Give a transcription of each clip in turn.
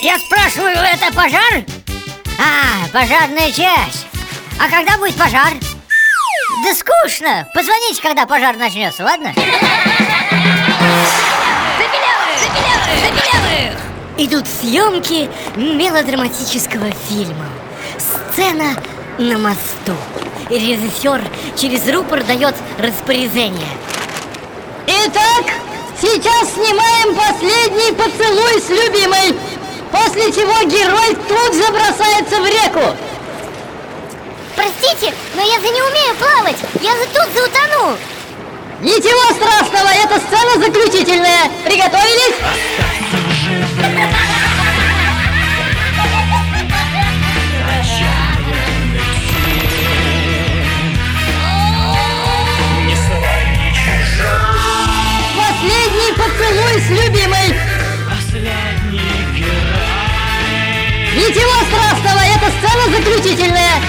Я спрашиваю, это пожар? А, пожарная часть. А когда будет пожар? Да скучно. Позвоните, когда пожар начнется, ладно? Идут съемки мелодраматического фильма. Сцена на мосту. И режиссер через рупор дает распоряжение. Итак, сейчас снимаем последний поцелуй с любимой После чего герой тут же бросается в реку. Простите, но я же не умею плавать Я же тут же утону. Ничего страшного, это сцена заключительная. Приготовились? Заключительная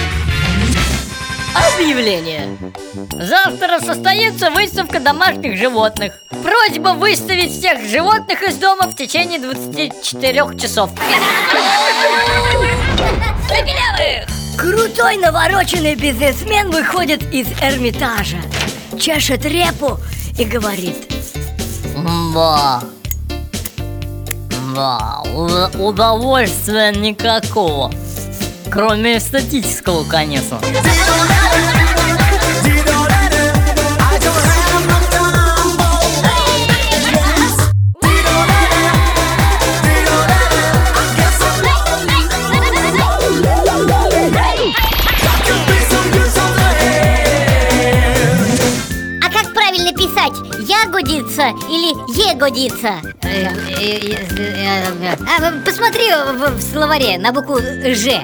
Объявление. Завтра состоится выставка домашних животных. Просьба выставить всех животных из дома в течение 24 часов. Крутой навороченный бизнесмен выходит из Эрмитажа Чешет репу и говорит. Да Да, удовольствия никакого Кроме эстетического, конечно Годится или Е годится? А, посмотри в, в словаре на букву Ж.